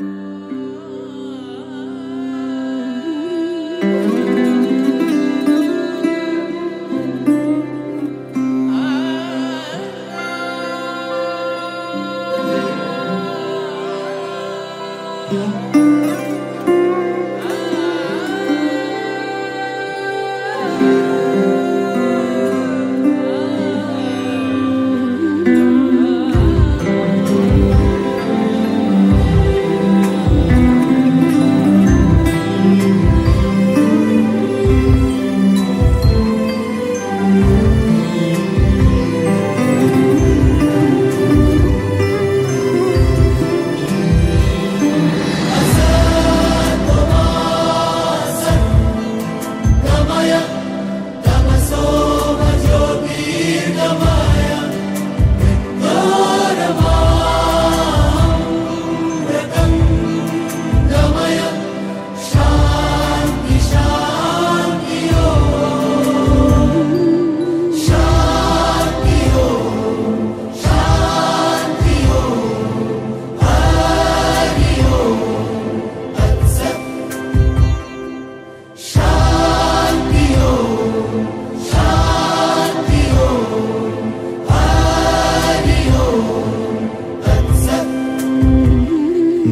Mm-hmm.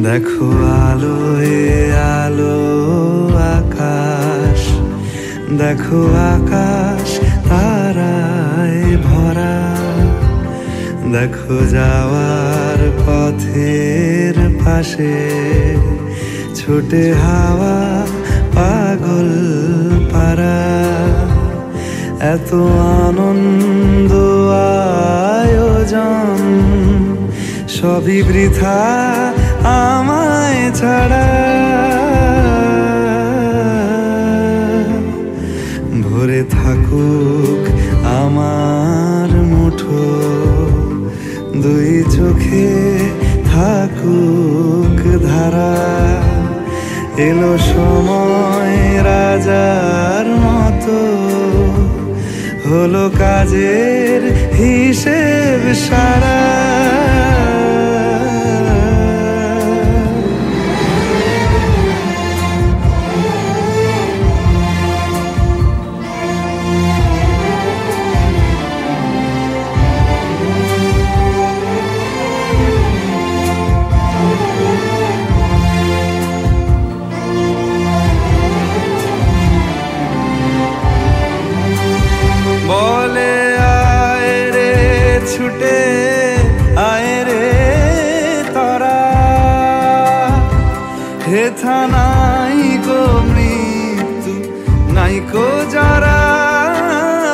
দেখো আলো এ আলো আকাশ। দেখো আকাশ তারায় ভরা। দেখো যাওয়ার পথের পাশে ছোটে হাওয়া পাগল পারা এত আনন্দ আয়োজন সবই বৃথা ছাড়া ভরে থাকুক আমার মুঠো, দুই চোখে থাকুক ধারা। এলো সময় রাজার মতো, হলো কাজের হিসেব সারা। হেথা নাই গো মৃত্যু, নাই কো যারা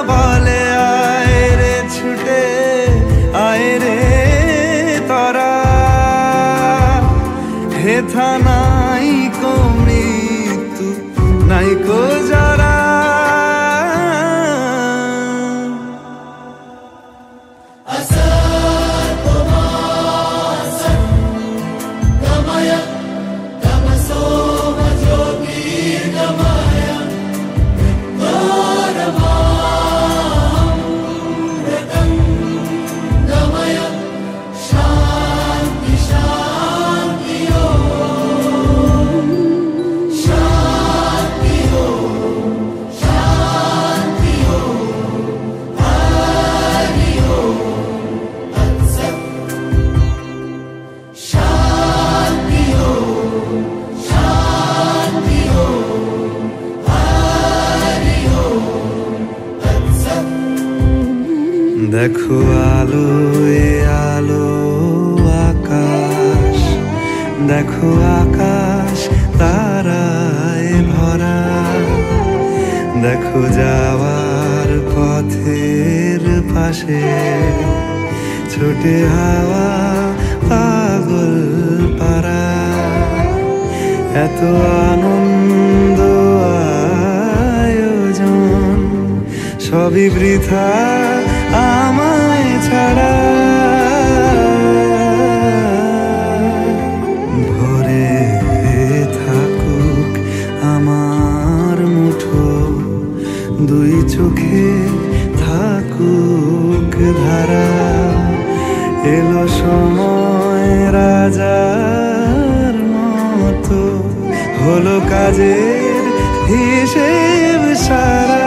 বলে, আয় রে ছুটে, আয় রে তারা। হেথা নাই কো মৃত্যু, নাই কো দেখো আলো আলো, আকাশ। দেখো আকাশ, তারায় ভরা। দেখো যাওয়ার পথের পাশে। ছোটে হাওয়া, পাগল পারা এত আনন্দ, আয়োজন। সবই বৃথা। ধারা এলো সময় রাজার মতো। হলো কাজের হিসেব সা